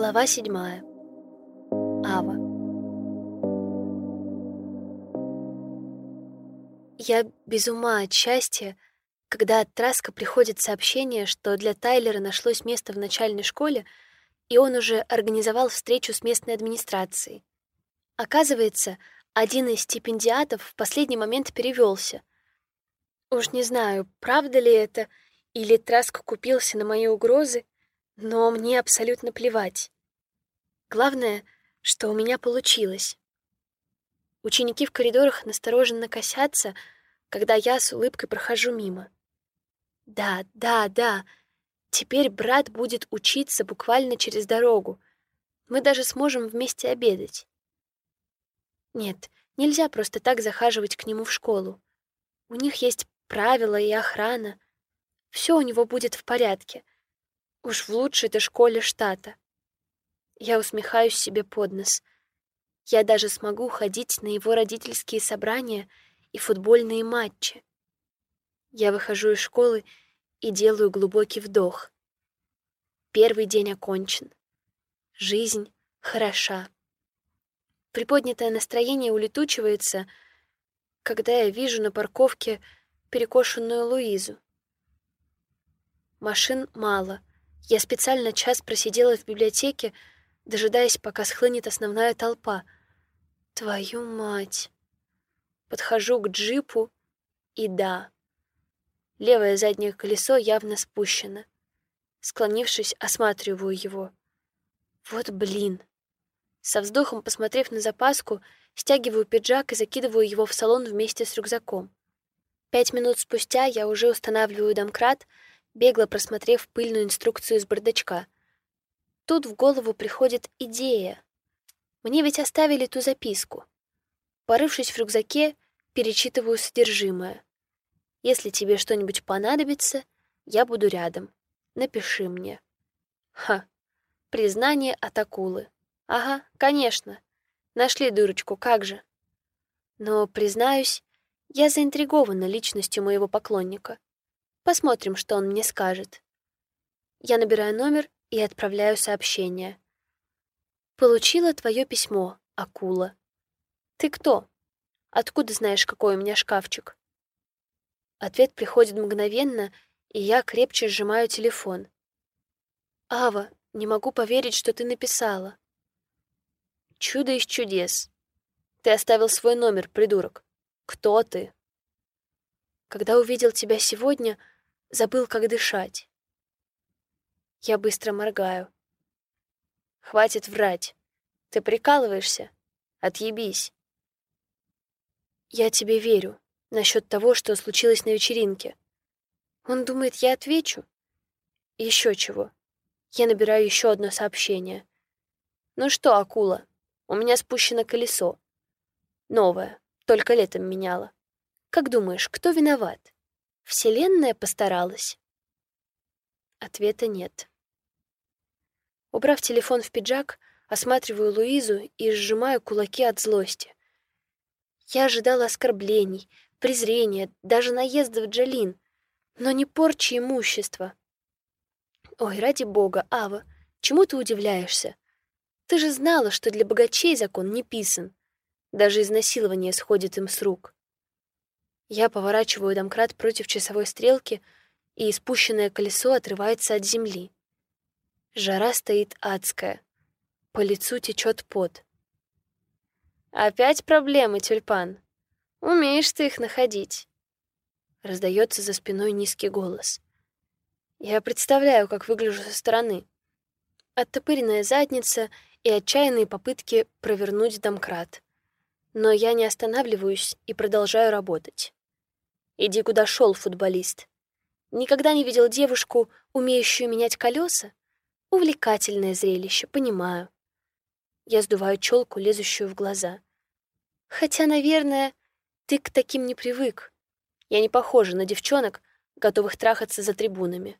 Глава седьмая. Ава. Я без ума от счастья, когда от Траска приходит сообщение, что для Тайлера нашлось место в начальной школе, и он уже организовал встречу с местной администрацией. Оказывается, один из стипендиатов в последний момент перевелся. Уж не знаю, правда ли это, или Траск купился на мои угрозы, но мне абсолютно плевать. Главное, что у меня получилось. Ученики в коридорах настороженно косятся, когда я с улыбкой прохожу мимо. Да, да, да. Теперь брат будет учиться буквально через дорогу. Мы даже сможем вместе обедать. Нет, нельзя просто так захаживать к нему в школу. У них есть правила и охрана. Все у него будет в порядке. Уж в лучшей-то школе штата. Я усмехаюсь себе под нос. Я даже смогу ходить на его родительские собрания и футбольные матчи. Я выхожу из школы и делаю глубокий вдох. Первый день окончен. Жизнь хороша. Приподнятое настроение улетучивается, когда я вижу на парковке перекошенную Луизу. Машин мало — я специально час просидела в библиотеке, дожидаясь, пока схлынет основная толпа. Твою мать! Подхожу к джипу, и да. Левое заднее колесо явно спущено. Склонившись, осматриваю его. Вот блин. Со вздохом, посмотрев на запаску, стягиваю пиджак и закидываю его в салон вместе с рюкзаком. Пять минут спустя я уже устанавливаю домкрат — бегло просмотрев пыльную инструкцию из бардачка. Тут в голову приходит идея. Мне ведь оставили ту записку. Порывшись в рюкзаке, перечитываю содержимое. Если тебе что-нибудь понадобится, я буду рядом. Напиши мне. Ха. Признание от акулы. Ага, конечно. Нашли дурочку, как же. Но, признаюсь, я заинтригована личностью моего поклонника. Посмотрим, что он мне скажет. Я набираю номер и отправляю сообщение. Получила твое письмо, акула. Ты кто? Откуда знаешь, какой у меня шкафчик? Ответ приходит мгновенно, и я крепче сжимаю телефон. Ава, не могу поверить, что ты написала. Чудо из чудес. Ты оставил свой номер, придурок. Кто ты? Когда увидел тебя сегодня, забыл, как дышать. Я быстро моргаю. Хватит врать. Ты прикалываешься? Отъебись. Я тебе верю насчет того, что случилось на вечеринке. Он думает, я отвечу? Еще чего. Я набираю еще одно сообщение. Ну что, акула, у меня спущено колесо. Новое, только летом меняла. Как думаешь, кто виноват? Вселенная постаралась? Ответа нет. Убрав телефон в пиджак, осматриваю Луизу и сжимаю кулаки от злости. Я ожидала оскорблений, презрения, даже наездов Джалин, но не порчи имущества. Ой, ради бога, Ава, чему ты удивляешься? Ты же знала, что для богачей закон не писан. Даже изнасилование сходит им с рук. Я поворачиваю домкрат против часовой стрелки, и спущенное колесо отрывается от земли. Жара стоит адская. По лицу течет пот. «Опять проблемы, тюльпан? Умеешь ты их находить?» Раздается за спиной низкий голос. Я представляю, как выгляжу со стороны. Оттопыренная задница и отчаянные попытки провернуть домкрат. Но я не останавливаюсь и продолжаю работать. Иди куда шел, футболист. Никогда не видел девушку, умеющую менять колеса? Увлекательное зрелище, понимаю. Я сдуваю челку, лезущую в глаза. Хотя, наверное, ты к таким не привык. Я не похожа на девчонок, готовых трахаться за трибунами.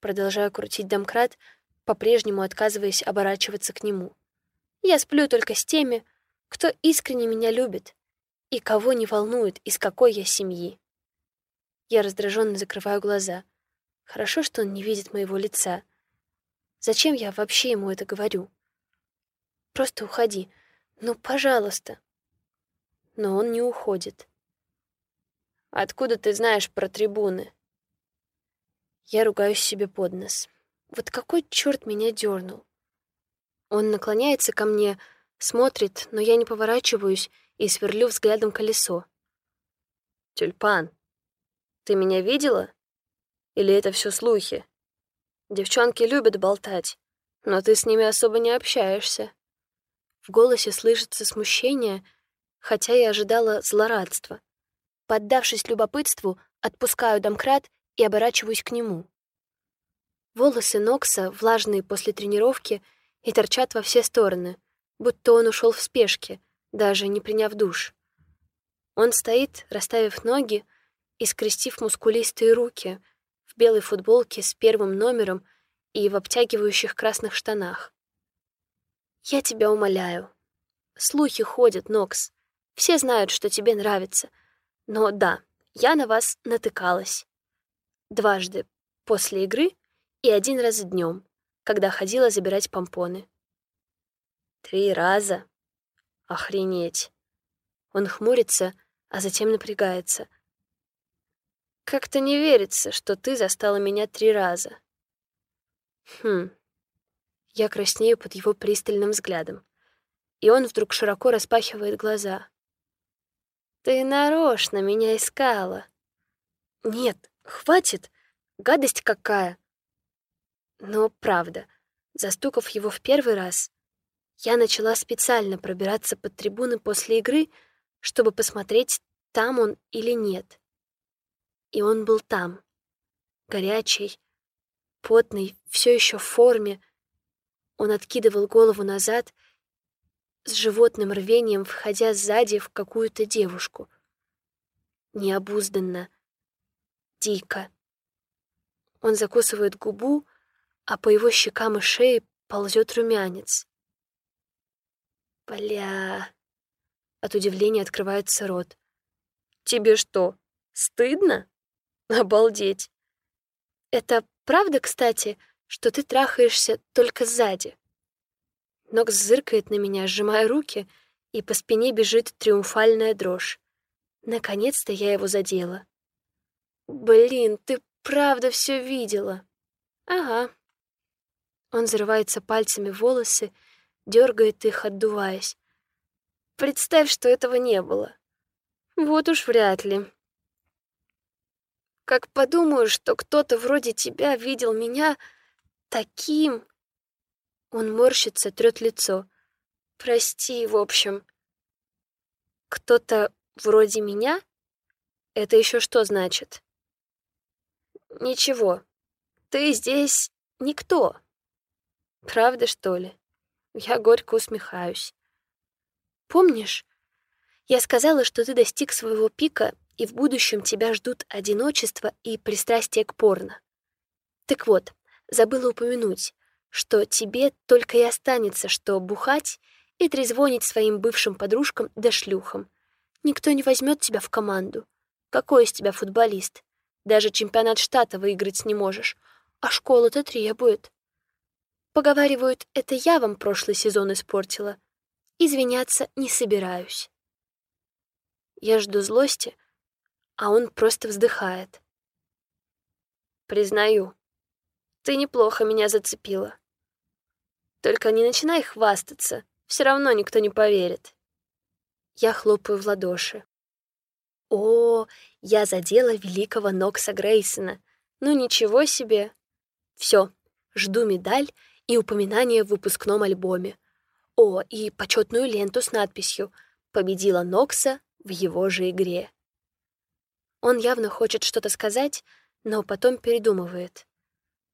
Продолжаю крутить домкрат, по-прежнему отказываясь оборачиваться к нему. Я сплю только с теми, кто искренне меня любит и кого не волнует, из какой я семьи. Я раздраженно закрываю глаза. Хорошо, что он не видит моего лица. Зачем я вообще ему это говорю? Просто уходи. Ну, пожалуйста. Но он не уходит. Откуда ты знаешь про трибуны? Я ругаюсь себе под нос. Вот какой черт меня дернул? Он наклоняется ко мне, смотрит, но я не поворачиваюсь и сверлю взглядом колесо. Тюльпан, ты меня видела? Или это все слухи? Девчонки любят болтать, но ты с ними особо не общаешься. В голосе слышится смущение, хотя я ожидала злорадства. Поддавшись любопытству, отпускаю домкрат и оборачиваюсь к нему. Волосы Нокса влажные после тренировки и торчат во все стороны, будто он ушел в спешке, даже не приняв душ. Он стоит, расставив ноги и скрестив мускулистые руки в белой футболке с первым номером и в обтягивающих красных штанах. «Я тебя умоляю. Слухи ходят, Нокс. Все знают, что тебе нравится. Но да, я на вас натыкалась. Дважды после игры и один раз днем, когда ходила забирать помпоны. Три раза? Охренеть. Он хмурится, а затем напрягается. Как-то не верится, что ты застала меня три раза. Хм. Я краснею под его пристальным взглядом. И он вдруг широко распахивает глаза. Ты нарочно меня искала. Нет, хватит. Гадость какая. Но правда, застукав его в первый раз, я начала специально пробираться под трибуны после игры, чтобы посмотреть, там он или нет. И он был там. Горячий, потный, все еще в форме. Он откидывал голову назад, с животным рвением входя сзади в какую-то девушку. Необузданно, дико. Он закусывает губу, а по его щекам и шее ползет румянец. Бля... От удивления открывается рот. Тебе что, стыдно? Обалдеть. Это правда, кстати, что ты трахаешься только сзади? Нокс зыркает на меня, сжимая руки, и по спине бежит триумфальная дрожь. Наконец-то я его задела. Блин, ты правда все видела? Ага. Он зарывается пальцами в волосы, дергает их, отдуваясь. Представь, что этого не было. Вот уж вряд ли. Как подумаю, что кто-то вроде тебя видел меня таким... Он морщится, трёт лицо. Прости, в общем. Кто-то вроде меня? Это еще что значит? Ничего. Ты здесь никто. Правда, что ли? Я горько усмехаюсь. Помнишь, я сказала, что ты достиг своего пика, и в будущем тебя ждут одиночество и пристрастие к порно. Так вот, забыла упомянуть, что тебе только и останется, что бухать и трезвонить своим бывшим подружкам да шлюхам. Никто не возьмет тебя в команду. Какой из тебя футболист? Даже чемпионат штата выиграть не можешь, а школа-то требует. Поговаривают, это я вам прошлый сезон испортила. Извиняться не собираюсь. Я жду злости, а он просто вздыхает. Признаю, ты неплохо меня зацепила. Только не начинай хвастаться, все равно никто не поверит. Я хлопаю в ладоши. О, я задела великого Нокса Грейсона. Ну ничего себе. Все, жду медаль и упоминание в выпускном альбоме. О, и почетную ленту с надписью «Победила Нокса в его же игре». Он явно хочет что-то сказать, но потом передумывает.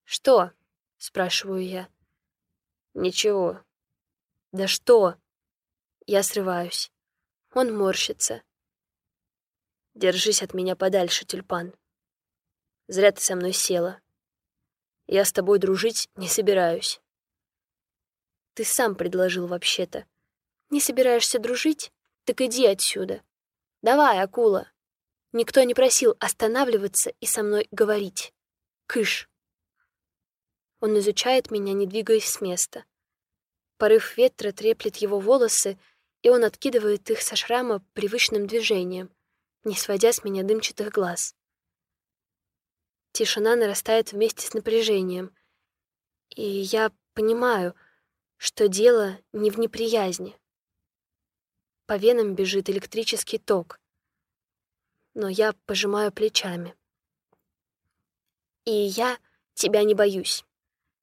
«Что?» — спрашиваю я. «Ничего». «Да что?» Я срываюсь. Он морщится. «Держись от меня подальше, тюльпан. Зря ты со мной села. Я с тобой дружить не собираюсь». Ты сам предложил вообще-то. Не собираешься дружить? Так иди отсюда. Давай, акула. Никто не просил останавливаться и со мной говорить. Кыш. Он изучает меня, не двигаясь с места. Порыв ветра треплет его волосы, и он откидывает их со шрама привычным движением, не сводя с меня дымчатых глаз. Тишина нарастает вместе с напряжением, и я понимаю, что дело не в неприязни. По венам бежит электрический ток, но я пожимаю плечами. И я тебя не боюсь.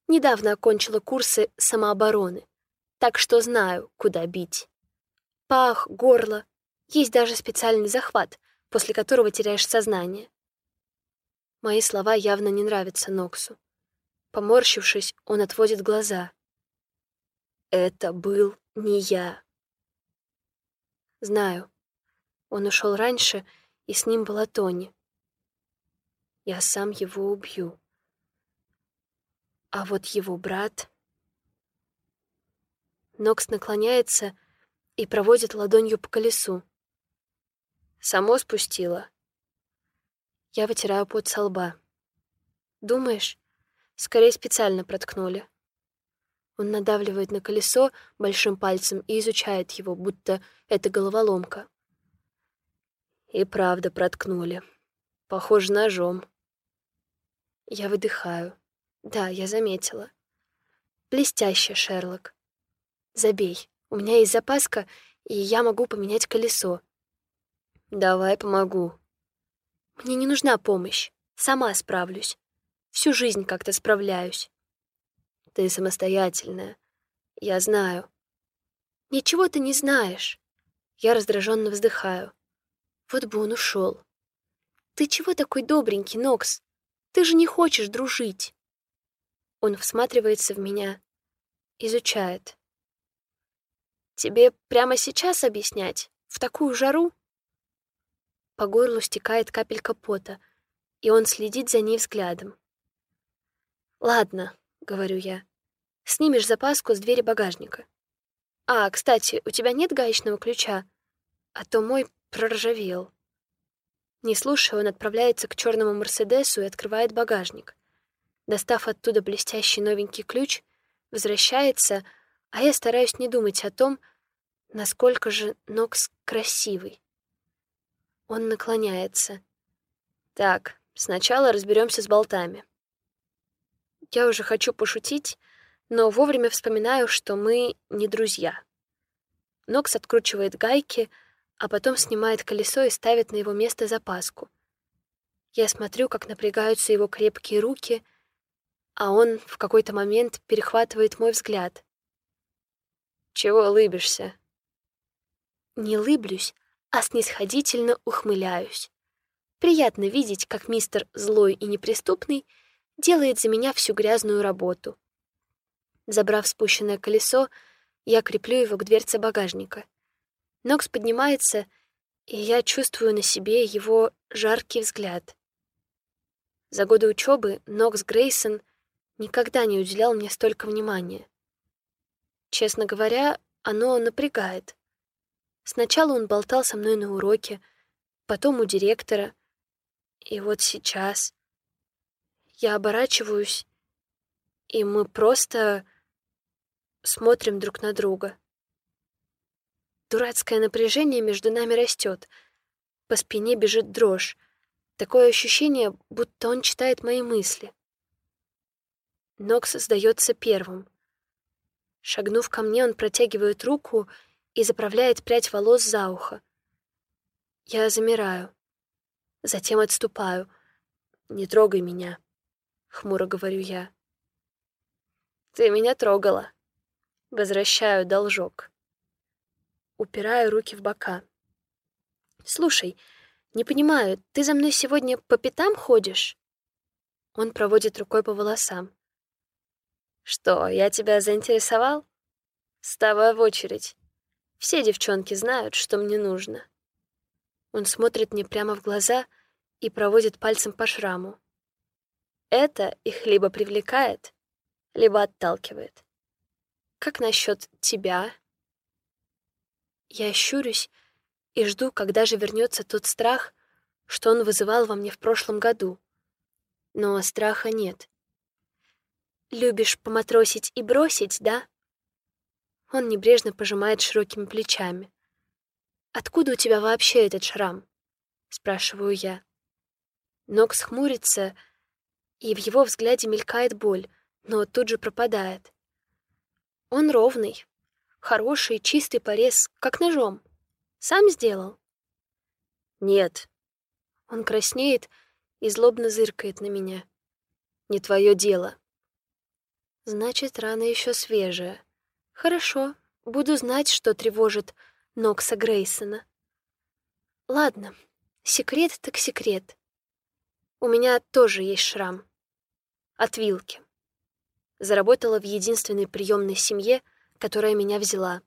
Недавно окончила курсы самообороны, так что знаю, куда бить. Пах, горло. Есть даже специальный захват, после которого теряешь сознание. Мои слова явно не нравятся Ноксу. Поморщившись, он отводит глаза. Это был не я. Знаю. Он ушел раньше, и с ним была Тони. Я сам его убью. А вот его брат... Нокс наклоняется и проводит ладонью по колесу. Само спустила. Я вытираю пот со лба. Думаешь, скорее специально проткнули? Он надавливает на колесо большим пальцем и изучает его, будто это головоломка. И правда проткнули. Похоже, ножом. Я выдыхаю. Да, я заметила. Блестяще, Шерлок. Забей. У меня есть запаска, и я могу поменять колесо. Давай помогу. Мне не нужна помощь. Сама справлюсь. Всю жизнь как-то справляюсь. Ты самостоятельная. Я знаю. Ничего ты не знаешь. Я раздраженно вздыхаю. Вот бы он ушел. Ты чего такой добренький, Нокс? Ты же не хочешь дружить. Он всматривается в меня, изучает. Тебе прямо сейчас объяснять? В такую жару? По горлу стекает капелька пота, и он следит за ней взглядом. «Ладно», — говорю я, — «снимешь запаску с двери багажника. А, кстати, у тебя нет гаечного ключа? А то мой проржавел». Не слушая, он отправляется к черному Мерседесу и открывает багажник. Достав оттуда блестящий новенький ключ, возвращается, а я стараюсь не думать о том, насколько же Нокс красивый. Он наклоняется. Так, сначала разберемся с болтами. Я уже хочу пошутить, но вовремя вспоминаю, что мы не друзья. Нокс откручивает гайки, а потом снимает колесо и ставит на его место запаску. Я смотрю, как напрягаются его крепкие руки, а он в какой-то момент перехватывает мой взгляд. «Чего улыбишься?» Не лыблюсь, а снисходительно ухмыляюсь. Приятно видеть, как мистер злой и неприступный делает за меня всю грязную работу. Забрав спущенное колесо, я креплю его к дверце багажника. Нокс поднимается, и я чувствую на себе его жаркий взгляд. За годы учебы Нокс Грейсон никогда не уделял мне столько внимания. Честно говоря, оно напрягает. Сначала он болтал со мной на уроке, потом у директора. И вот сейчас я оборачиваюсь, и мы просто смотрим друг на друга. Дурацкое напряжение между нами растет. По спине бежит дрожь. Такое ощущение, будто он читает мои мысли. Нокс сдается первым. Шагнув ко мне, он протягивает руку и заправляет прядь волос за ухо. Я замираю. Затем отступаю. «Не трогай меня», — хмуро говорю я. «Ты меня трогала». Возвращаю должок. Упираю руки в бока. «Слушай, не понимаю, ты за мной сегодня по пятам ходишь?» Он проводит рукой по волосам. «Что, я тебя заинтересовал? Вставай в очередь. Все девчонки знают, что мне нужно. Он смотрит мне прямо в глаза и проводит пальцем по шраму. Это их либо привлекает, либо отталкивает. Как насчет тебя? Я щурюсь и жду, когда же вернется тот страх, что он вызывал во мне в прошлом году. Но страха нет. Любишь поматросить и бросить, да? Он небрежно пожимает широкими плечами. Откуда у тебя вообще этот шрам? спрашиваю я. Нокс хмурится, и в его взгляде мелькает боль, но тут же пропадает. Он ровный, хороший, чистый порез, как ножом. Сам сделал? Нет. Он краснеет и злобно зыркает на меня. Не твое дело. Значит, рана еще свежая. Хорошо, буду знать, что тревожит Нокса Грейсона. Ладно, секрет так секрет. У меня тоже есть шрам. От вилки. Заработала в единственной приемной семье, которая меня взяла.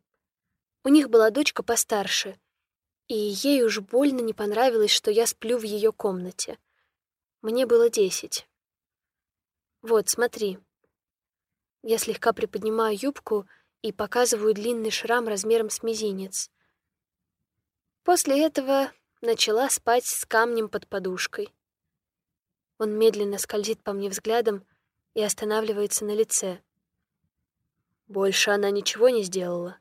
У них была дочка постарше, и ей уж больно не понравилось, что я сплю в ее комнате. Мне было десять. Вот, смотри. Я слегка приподнимаю юбку и показываю длинный шрам размером с мизинец. После этого начала спать с камнем под подушкой. Он медленно скользит по мне взглядом и останавливается на лице. Больше она ничего не сделала?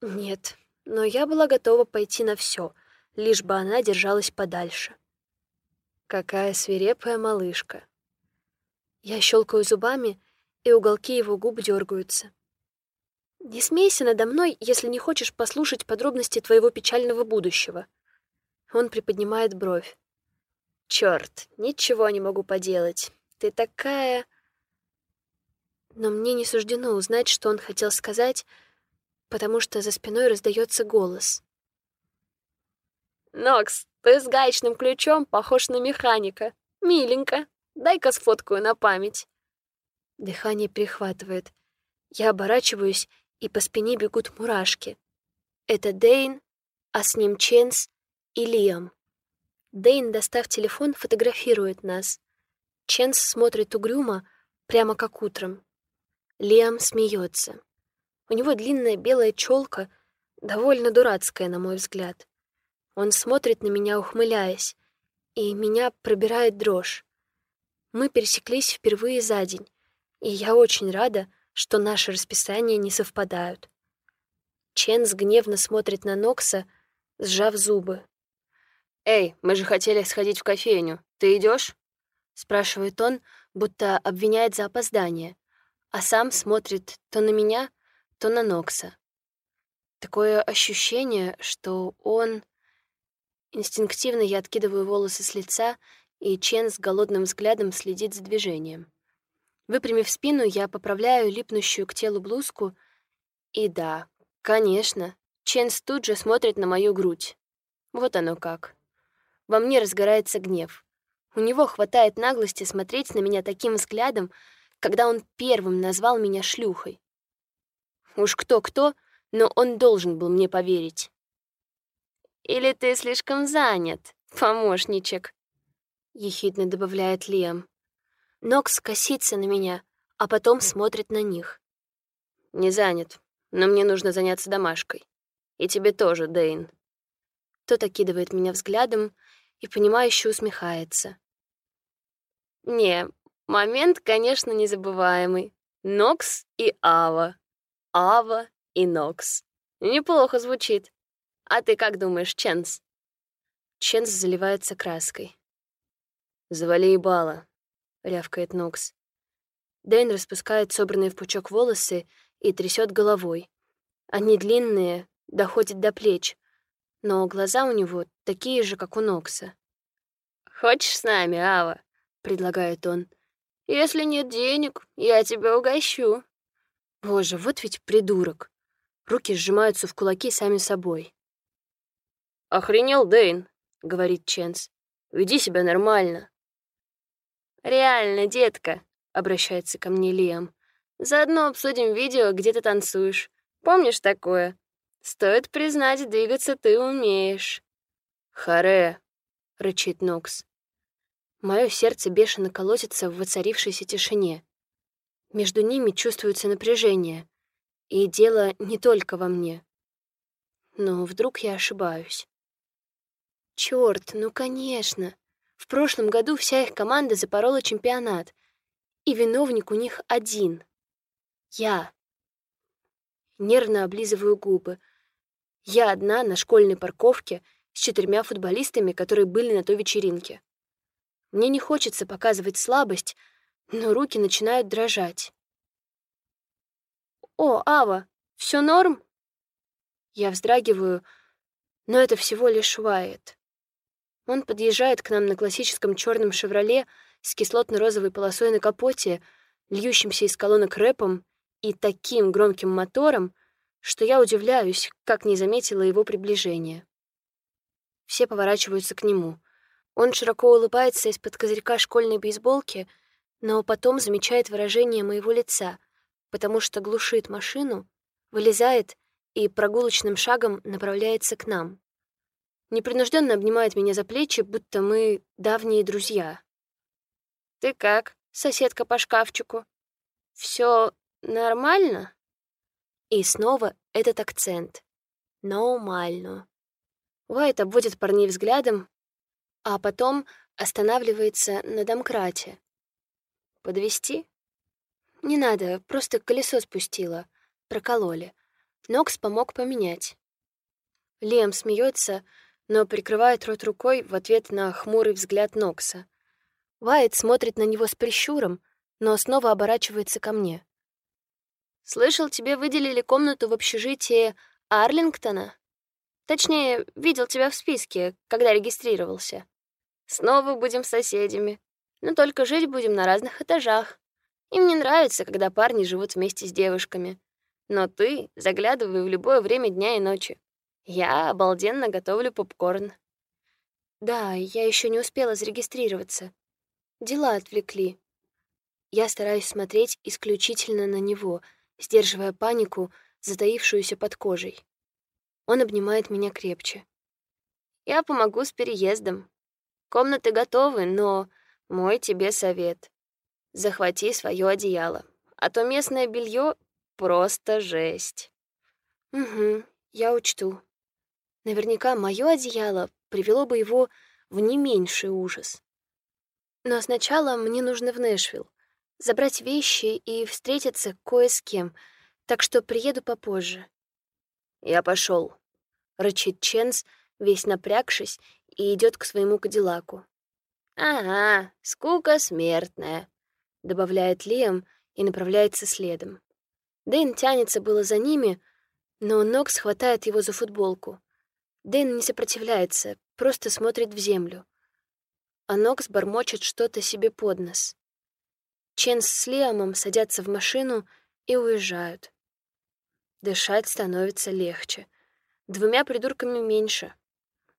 Нет, но я была готова пойти на все, лишь бы она держалась подальше. Какая свирепая малышка. Я щелкаю зубами, и уголки его губ дергаются. Не смейся надо мной, если не хочешь послушать подробности твоего печального будущего. Он приподнимает бровь. Черт, ничего не могу поделать. Ты такая... Но мне не суждено узнать, что он хотел сказать, потому что за спиной раздается голос. «Нокс, ты с гаечным ключом похож на механика. Миленько. Дай-ка сфоткаю на память». Дыхание прихватывает. Я оборачиваюсь, и по спине бегут мурашки. Это Дейн, а с ним Ченс и Лиам. Дейн, достав телефон, фотографирует нас. Ченс смотрит угрюмо, прямо как утром. Лиам смеется. У него длинная белая челка, довольно дурацкая, на мой взгляд. Он смотрит на меня, ухмыляясь, и меня пробирает дрожь. Мы пересеклись впервые за день, и я очень рада, что наши расписания не совпадают. Ченс гневно смотрит на Нокса, сжав зубы. «Эй, мы же хотели сходить в кофейню. Ты идешь? спрашивает он, будто обвиняет за опоздание, а сам смотрит то на меня, то на Нокса. Такое ощущение, что он... Инстинктивно я откидываю волосы с лица, и Чен с голодным взглядом следит за движением. Выпрямив спину, я поправляю липнущую к телу блузку, и да, конечно, Ченс тут же смотрит на мою грудь. Вот оно как. Во мне разгорается гнев. У него хватает наглости смотреть на меня таким взглядом, когда он первым назвал меня шлюхой. Уж кто-кто, но он должен был мне поверить. «Или ты слишком занят, помощничек?» — ехидно добавляет Лиам. Нокс косится на меня, а потом смотрит на них. «Не занят, но мне нужно заняться домашкой. И тебе тоже, Дейн». Тот окидывает меня взглядом и, понимающе усмехается. «Не, момент, конечно, незабываемый. Нокс и Ава. Ава и Нокс. Неплохо звучит. А ты как думаешь, Ченс?» Ченс заливается краской. «Завали ебало», — рявкает Нокс. Дэйн распускает собранные в пучок волосы и трясет головой. Они длинные, доходят до плеч, но глаза у него такие же, как у Нокса. «Хочешь с нами, Ава?» — предлагает он. «Если нет денег, я тебя угощу». Боже, вот ведь придурок. Руки сжимаются в кулаки сами собой. «Охренел, Дэйн», — говорит Ченс. «Веди себя нормально». «Реально, детка», — обращается ко мне Лиам. «Заодно обсудим видео, где ты танцуешь. Помнишь такое? Стоит признать, двигаться ты умеешь». «Харе», — рычит Нокс. Мое сердце бешено колотится в воцарившейся тишине. Между ними чувствуется напряжение. И дело не только во мне. Но вдруг я ошибаюсь. Черт, ну конечно. В прошлом году вся их команда запорола чемпионат. И виновник у них один. Я. Нервно облизываю губы. Я одна на школьной парковке с четырьмя футболистами, которые были на той вечеринке. Мне не хочется показывать слабость, но руки начинают дрожать. «О, Ава, все норм?» Я вздрагиваю, но это всего лишь Уайт. Он подъезжает к нам на классическом черном «Шевроле» с кислотно-розовой полосой на капоте, льющимся из колонок рэпом и таким громким мотором, что я удивляюсь, как не заметила его приближения. Все поворачиваются к нему. Он широко улыбается из-под козырька школьной бейсболки, но потом замечает выражение моего лица, потому что глушит машину, вылезает и прогулочным шагом направляется к нам. Непринужденно обнимает меня за плечи, будто мы давние друзья. «Ты как, соседка по шкафчику? Все нормально?» И снова этот акцент. «Нормально». Уайт обводит парней взглядом, а потом останавливается на домкрате. Подвести? Не надо, просто колесо спустила. Прокололи. Нокс помог поменять. Лем смеется, но прикрывает рот рукой в ответ на хмурый взгляд Нокса. Уайт смотрит на него с прищуром, но снова оборачивается ко мне. «Слышал, тебе выделили комнату в общежитии Арлингтона? Точнее, видел тебя в списке, когда регистрировался. Снова будем соседями, но только жить будем на разных этажах. Им не нравится, когда парни живут вместе с девушками. Но ты заглядывай в любое время дня и ночи. Я обалденно готовлю попкорн. Да, я еще не успела зарегистрироваться. Дела отвлекли. Я стараюсь смотреть исключительно на него, сдерживая панику, затаившуюся под кожей. Он обнимает меня крепче. Я помогу с переездом. Комнаты готовы, но мой тебе совет. Захвати свое одеяло, а то местное белье просто жесть. Угу, я учту. Наверняка мое одеяло привело бы его в не меньший ужас. Но сначала мне нужно в Нэшвилл, забрать вещи и встретиться кое с кем, так что приеду попозже. Я пошел, рычит Ченс, весь напрягшись и идет к своему кадиллаку. «Ага, скука смертная», — добавляет Лиам и направляется следом. Дэн тянется было за ними, но Нокс хватает его за футболку. Дэн не сопротивляется, просто смотрит в землю. А Нокс бормочет что-то себе под нос. Ченс с Лиамом садятся в машину и уезжают. Дышать становится легче. Двумя придурками меньше.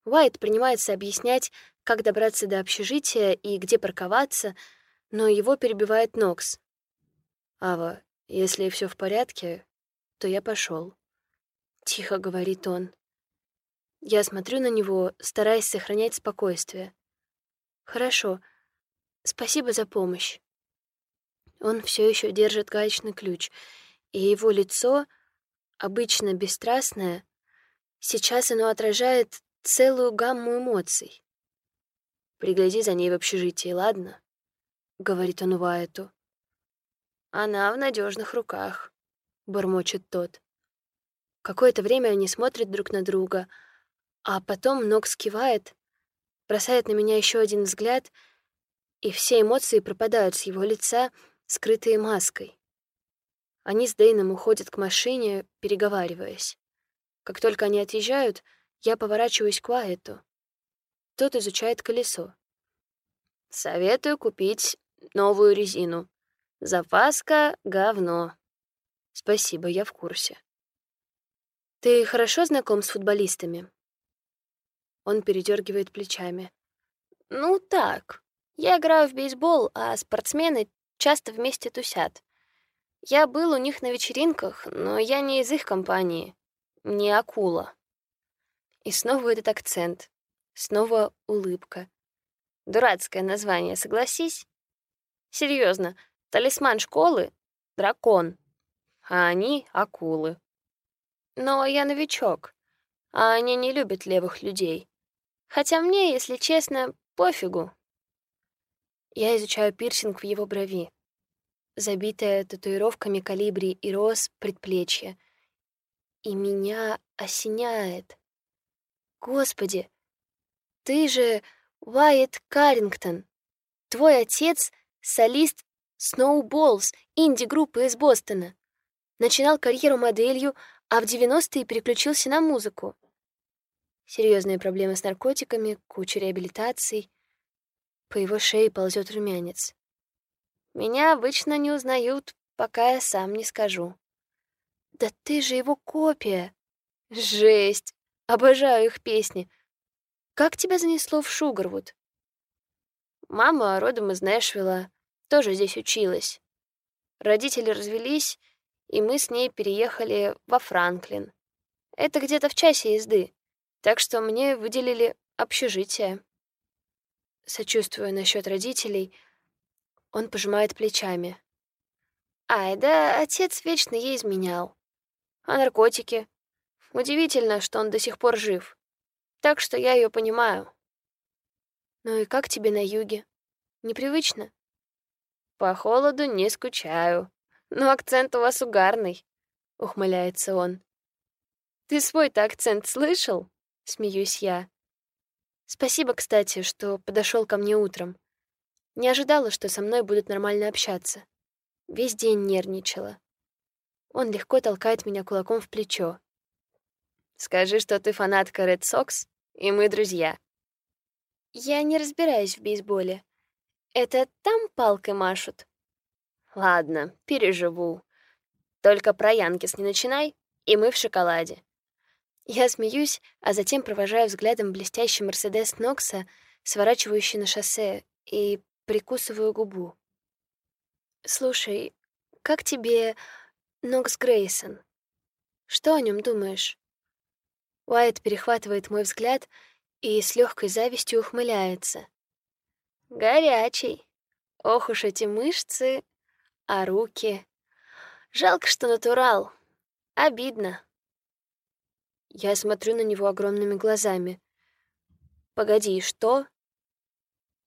Уайт принимается объяснять, как добраться до общежития и где парковаться, но его перебивает Нокс. «Ава, если все в порядке, то я пошел. Тихо говорит он. Я смотрю на него, стараясь сохранять спокойствие. «Хорошо. Спасибо за помощь». Он все еще держит гаечный ключ, и его лицо, обычно бесстрастное, сейчас оно отражает целую гамму эмоций. «Пригляди за ней в общежитии, ладно?» — говорит он Уайту. «Она в надежных руках», — бормочет тот. Какое-то время они смотрят друг на друга, а потом Нокс кивает, бросает на меня еще один взгляд, и все эмоции пропадают с его лица, скрытые маской. Они с Дейном уходят к машине, переговариваясь. Как только они отъезжают, я поворачиваюсь к Уайту. Тот изучает колесо. «Советую купить новую резину. Запаска — говно». «Спасибо, я в курсе». «Ты хорошо знаком с футболистами?» Он передергивает плечами. «Ну так. Я играю в бейсбол, а спортсмены часто вместе тусят. Я был у них на вечеринках, но я не из их компании. Не акула». И снова этот акцент. Снова улыбка. Дурацкое название, согласись? Серьезно, талисман школы — дракон, а они — акулы. Но я новичок, а они не любят левых людей. Хотя мне, если честно, пофигу. Я изучаю пирсинг в его брови. забитое татуировками калибри и роз предплечье. И меня осеняет. Господи, ты же Уайт Каррингтон. Твой отец — солист Snowballs, инди-группы из Бостона. Начинал карьеру моделью, а в 90-е переключился на музыку. Серьезные проблемы с наркотиками, куча реабилитаций. По его шее ползет румянец. Меня обычно не узнают, пока я сам не скажу. Да ты же его копия. Жесть. Обожаю их песни. Как тебя занесло в Шугарвуд? Мама родом из Нэшвилла, тоже здесь училась. Родители развелись, и мы с ней переехали во Франклин. Это где-то в часе езды, так что мне выделили общежитие. Сочувствую насчет родителей. Он пожимает плечами. Ай, да отец вечно ей изменял. А наркотики? Удивительно, что он до сих пор жив. Так что я ее понимаю. Ну и как тебе на юге? Непривычно? По холоду не скучаю. Но акцент у вас угарный, ухмыляется он. Ты свой-то акцент слышал? Смеюсь я. Спасибо, кстати, что подошел ко мне утром. Не ожидала, что со мной будут нормально общаться. Весь день нервничала. Он легко толкает меня кулаком в плечо. Скажи, что ты фанатка Red Sox, и мы друзья. Я не разбираюсь в бейсболе. Это там палкой машут? Ладно, переживу. Только про Янкис не начинай, и мы в шоколаде. Я смеюсь, а затем провожаю взглядом блестящий Мерседес Нокса, сворачивающий на шоссе, и прикусываю губу. «Слушай, как тебе Нокс Грейсон? Что о нем думаешь?» Уайт перехватывает мой взгляд и с легкой завистью ухмыляется. «Горячий. Ох уж эти мышцы, а руки. Жалко, что натурал. Обидно». Я смотрю на него огромными глазами. «Погоди, что?»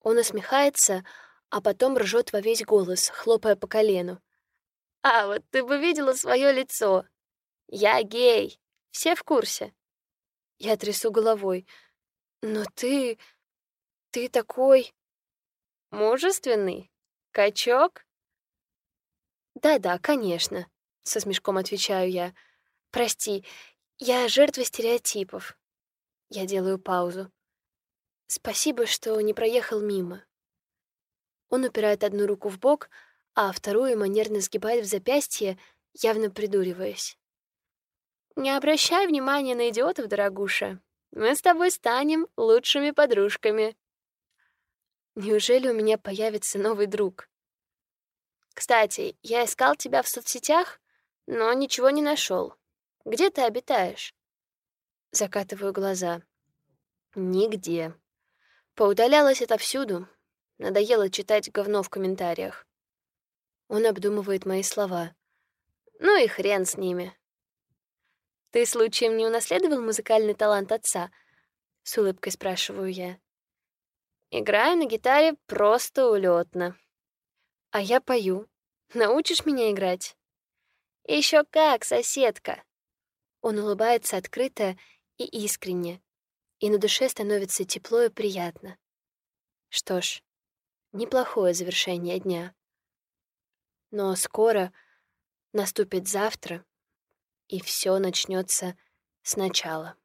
Он усмехается, а потом ржет во весь голос, хлопая по колену. «А, вот ты бы видела свое лицо! Я гей! Все в курсе!» Я трясу головой. «Но ты... ты такой...» «Мужественный? Качок?» «Да-да, конечно», — со смешком отвечаю я. «Прости, я жертва стереотипов». Я делаю паузу. «Спасибо, что не проехал мимо». Он упирает одну руку в бок, а вторую манерно сгибает в запястье, явно придуриваясь. Не обращай внимания на идиотов, дорогуша. Мы с тобой станем лучшими подружками. Неужели у меня появится новый друг? Кстати, я искал тебя в соцсетях, но ничего не нашел. Где ты обитаешь? Закатываю глаза. Нигде. Поудалялась отовсюду. Надоело читать говно в комментариях. Он обдумывает мои слова. Ну и хрен с ними. «Ты случаем не унаследовал музыкальный талант отца?» — с улыбкой спрашиваю я. «Играю на гитаре просто улетно. А я пою. Научишь меня играть?» Еще как, соседка!» Он улыбается открыто и искренне, и на душе становится тепло и приятно. Что ж, неплохое завершение дня. Но скоро наступит завтра, и все начнется сначала.